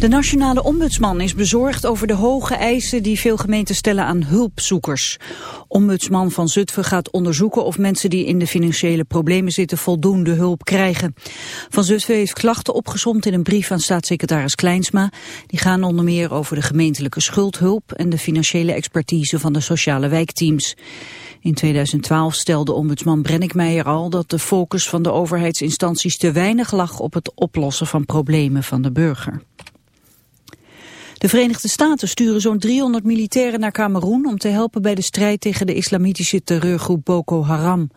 De nationale ombudsman is bezorgd over de hoge eisen die veel gemeenten stellen aan hulpzoekers. Ombudsman van Zutphen gaat onderzoeken of mensen die in de financiële problemen zitten voldoende hulp krijgen. Van Zutphen heeft klachten opgezomd in een brief aan staatssecretaris Kleinsma. Die gaan onder meer over de gemeentelijke schuldhulp en de financiële expertise van de sociale wijkteams. In 2012 stelde ombudsman Brennickmeijer al dat de focus van de overheidsinstanties te weinig lag op het oplossen van problemen van de burger. De Verenigde Staten sturen zo'n 300 militairen naar Cameroen om te helpen bij de strijd tegen de islamitische terreurgroep Boko Haram.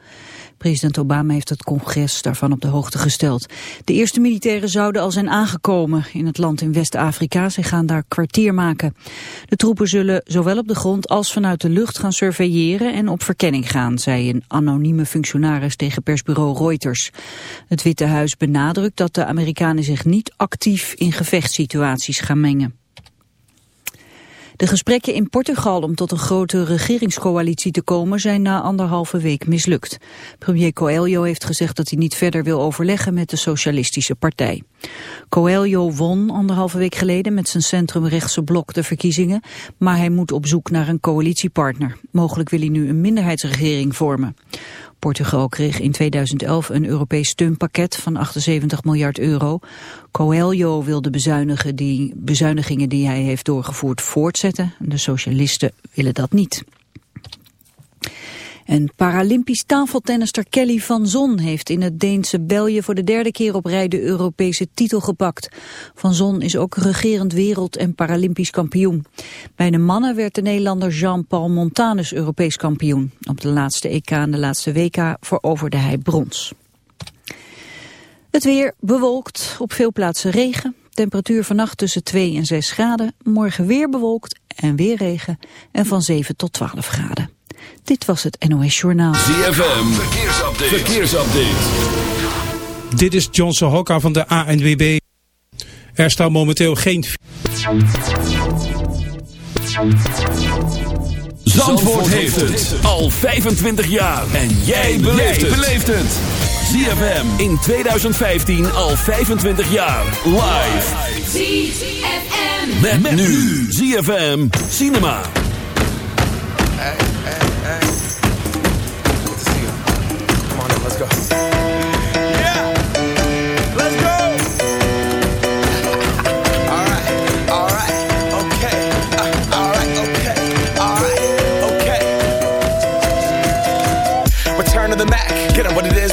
President Obama heeft het congres daarvan op de hoogte gesteld. De eerste militairen zouden al zijn aangekomen in het land in West-Afrika. Ze gaan daar kwartier maken. De troepen zullen zowel op de grond als vanuit de lucht gaan surveilleren en op verkenning gaan, zei een anonieme functionaris tegen persbureau Reuters. Het Witte Huis benadrukt dat de Amerikanen zich niet actief in gevechtssituaties gaan mengen. De gesprekken in Portugal om tot een grote regeringscoalitie te komen zijn na anderhalve week mislukt. Premier Coelho heeft gezegd dat hij niet verder wil overleggen met de Socialistische Partij. Coelho won anderhalve week geleden met zijn centrumrechtse blok de verkiezingen, maar hij moet op zoek naar een coalitiepartner. Mogelijk wil hij nu een minderheidsregering vormen. Portugal kreeg in 2011 een Europees steunpakket van 78 miljard euro. Coelho wil de bezuinigingen die hij heeft doorgevoerd voortzetten. De socialisten willen dat niet. En Paralympisch tafeltennister Kelly van Zon heeft in het Deense België voor de derde keer op rij de Europese titel gepakt. Van Zon is ook regerend wereld- en Paralympisch kampioen. Bij de mannen werd de Nederlander Jean-Paul Montanus Europees kampioen. Op de laatste EK en de laatste WK veroverde hij brons. Het weer bewolkt, op veel plaatsen regen. Temperatuur vannacht tussen 2 en 6 graden. Morgen weer bewolkt en weer regen. En van 7 tot 12 graden. Dit was het NOS Journaal. ZFM, verkeersupdate. verkeersupdate. Dit is Johnson Hokka van de ANWB. Er staat momenteel geen... Zandvoort heeft het al 25 jaar. En jij beleeft het. ZFM in 2015 al 25 jaar. Live. ZFM. Met, met nu. ZFM Cinema. on let's go. Yeah! Let's go! alright, alright, okay. Uh, alright, okay, alright, okay. Return to the Mac, get up what it is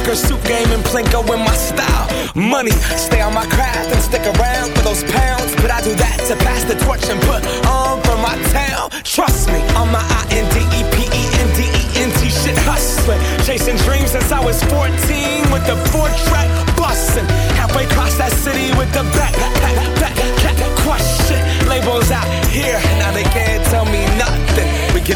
Barker suit game and Plinko in my style money. Stay on my craft and stick around for those pounds. But I do that to pass the torch and put on for my town. Trust me, I'm my I-N-D-E-P-E-N-D-E-N-T shit hustling. Chasing dreams since I was 14 with the four track busting. Halfway across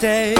here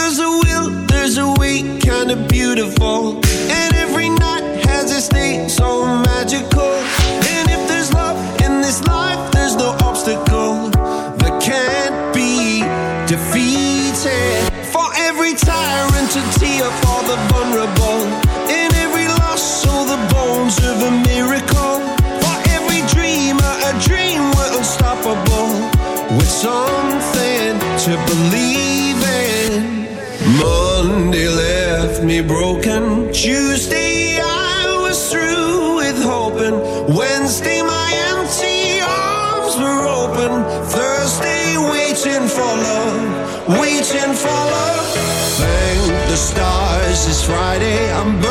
beautiful. And every night has a state so magical. Friday. I'm burning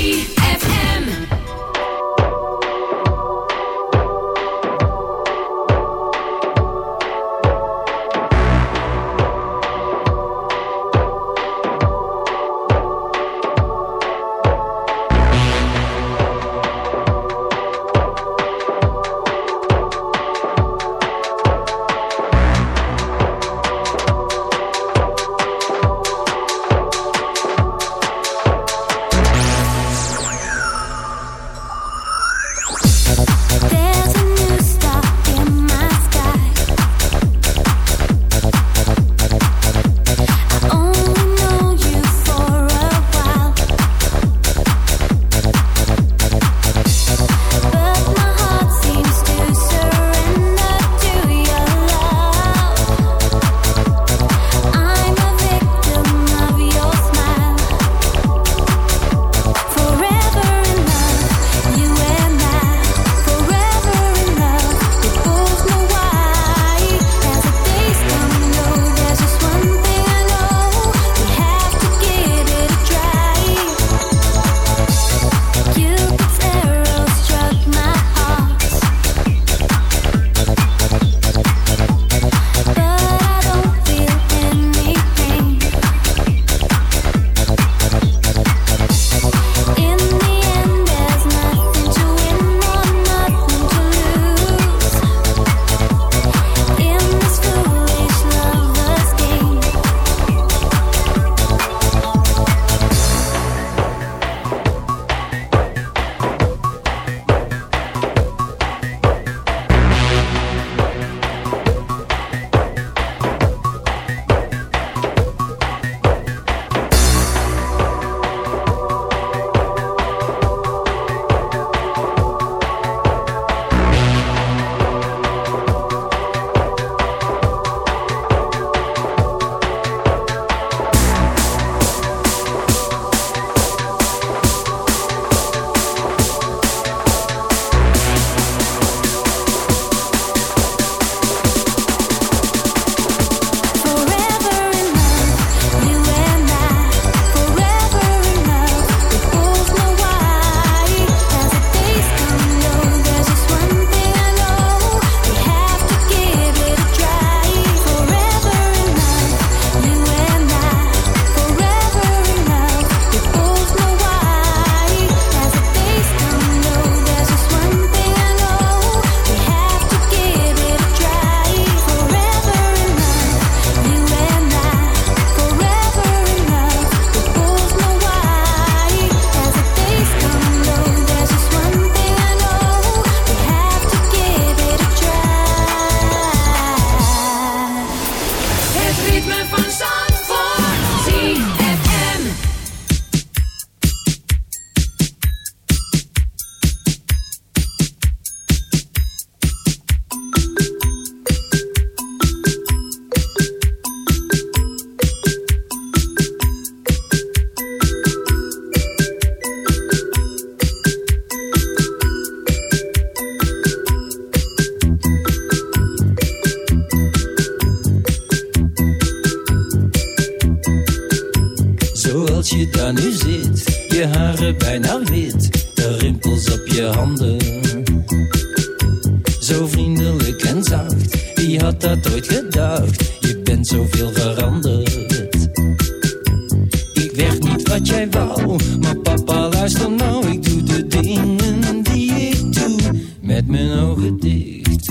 met mijn ogen dicht.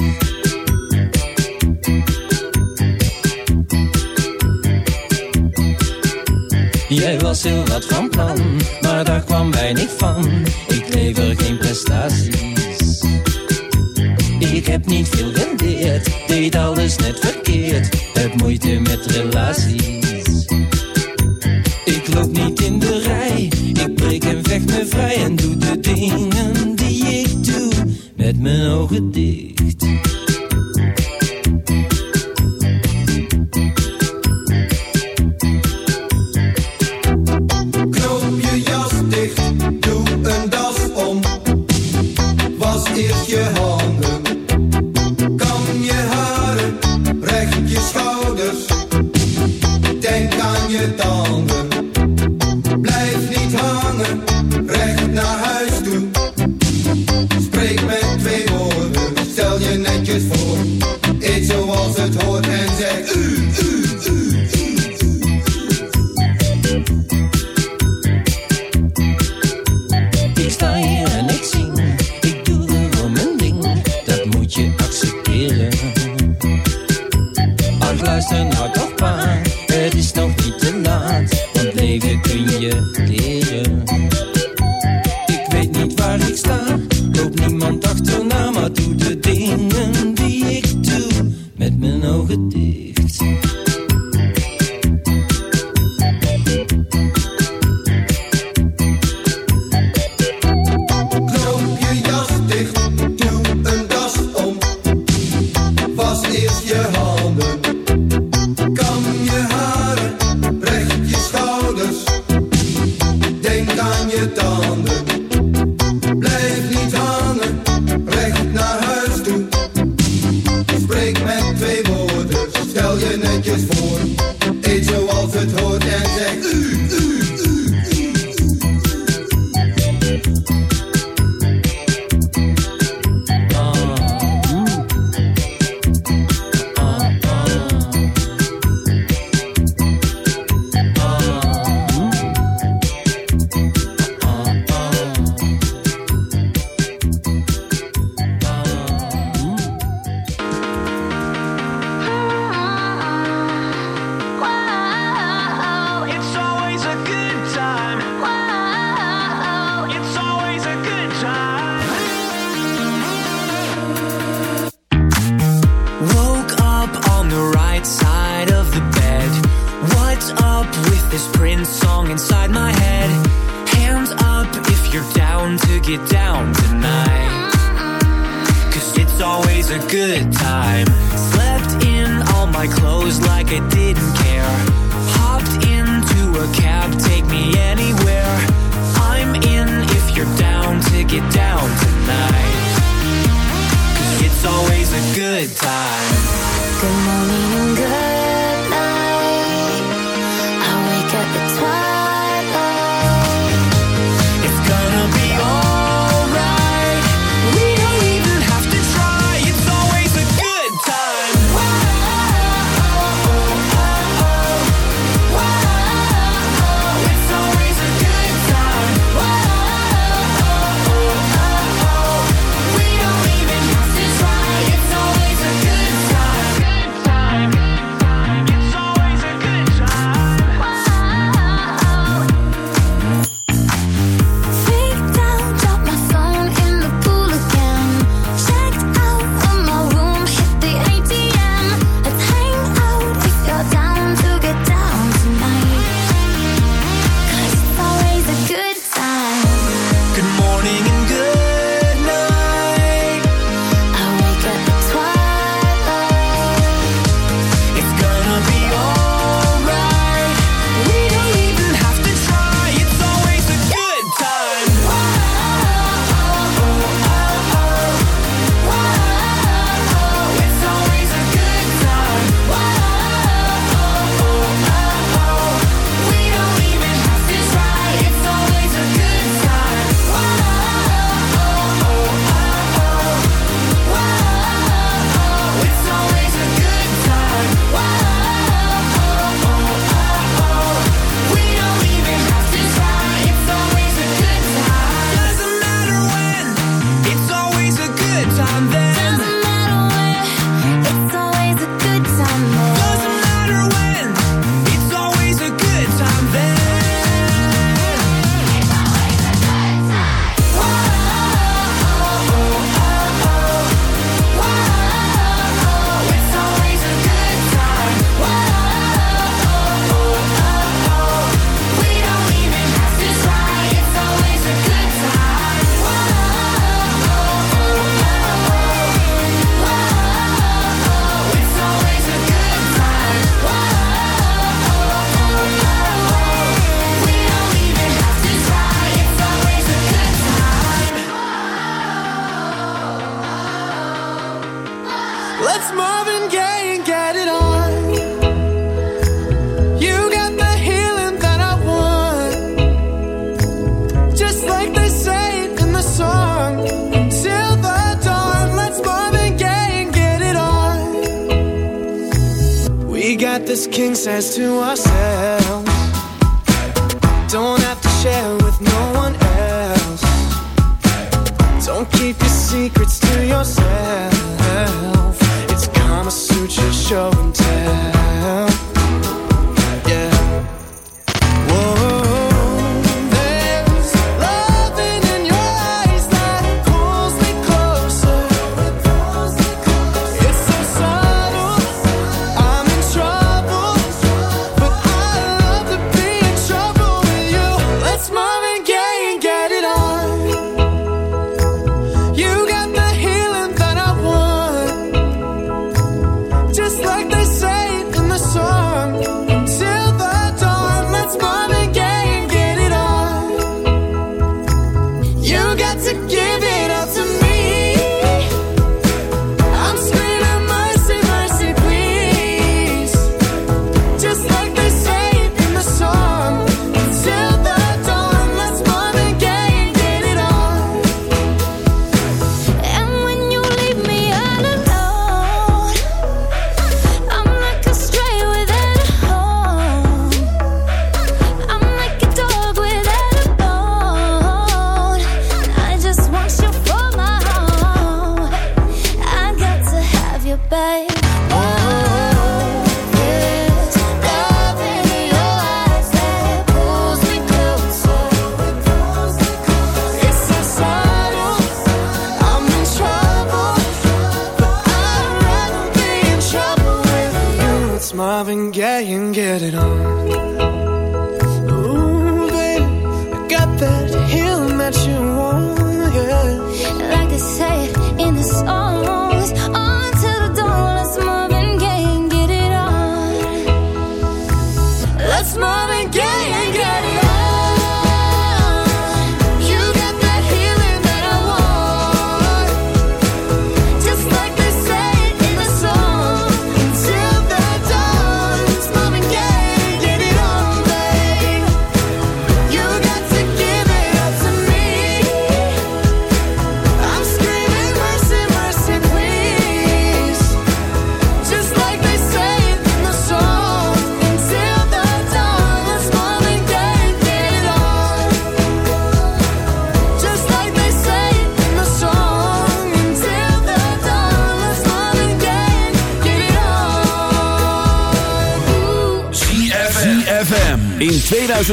Jij was heel wat van plan, maar daar kwam weinig van. Ik lever geen prestaties. Ik heb niet veel rendeerd, deed alles net verkeerd. Heb moeite met relaties. arrêter says to ourselves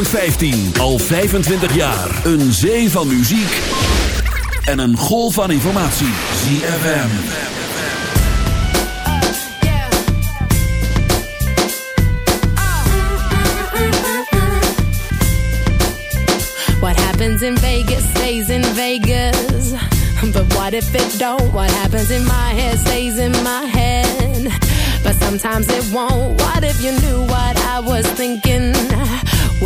2015. Al 25 jaar. Een zee van muziek en een golf van informatie. ZFM. What happens in Vegas stays in Vegas. But what if it don't? What happens in my head stays in my head. But sometimes it won't. What if you knew what I was thinking?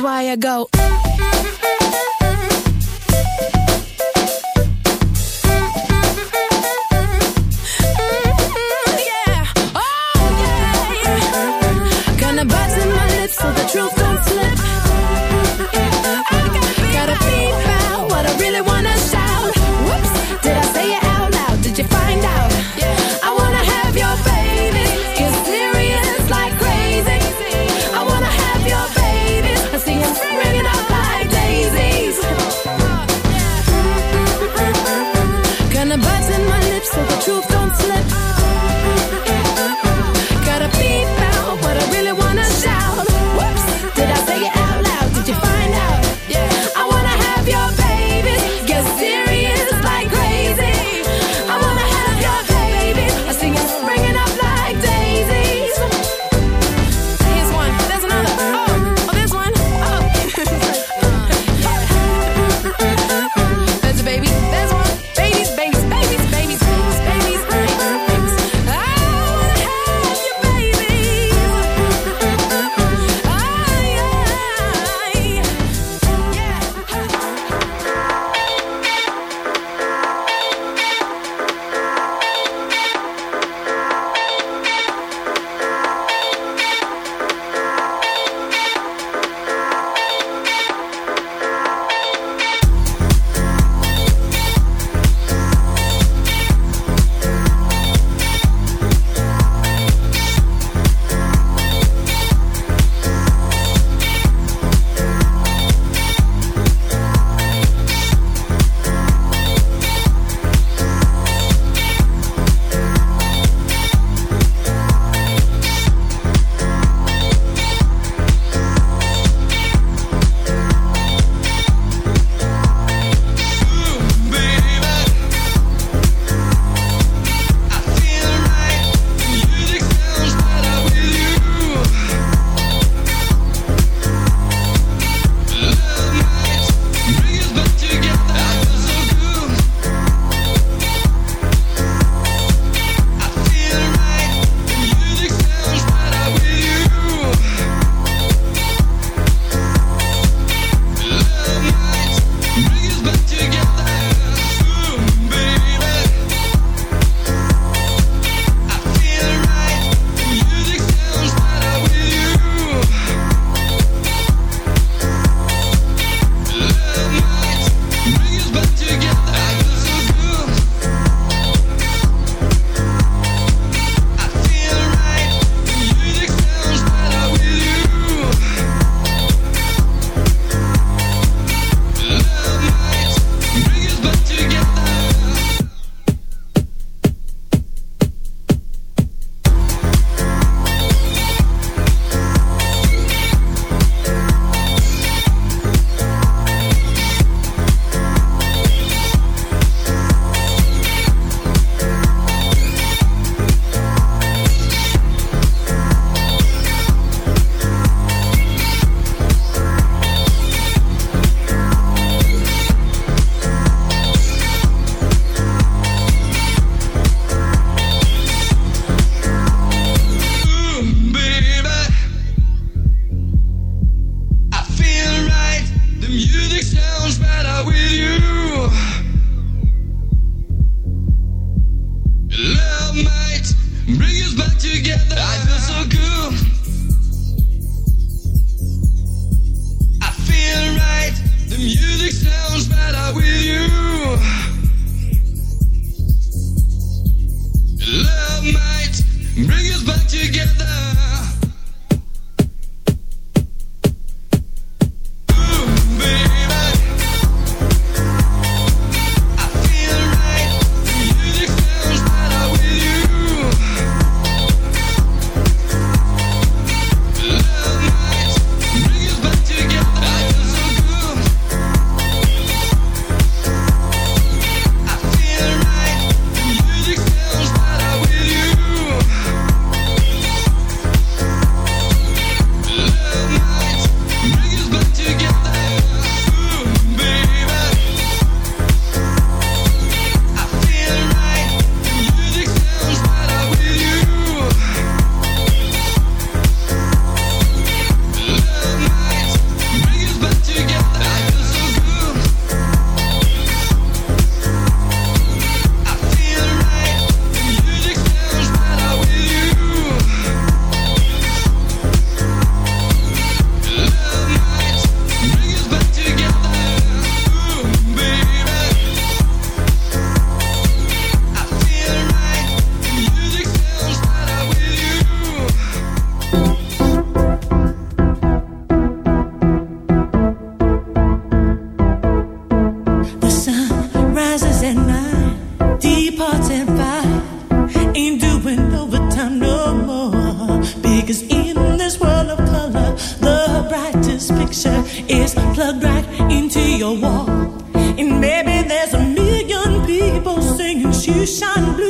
Why I go. Singing shoeshine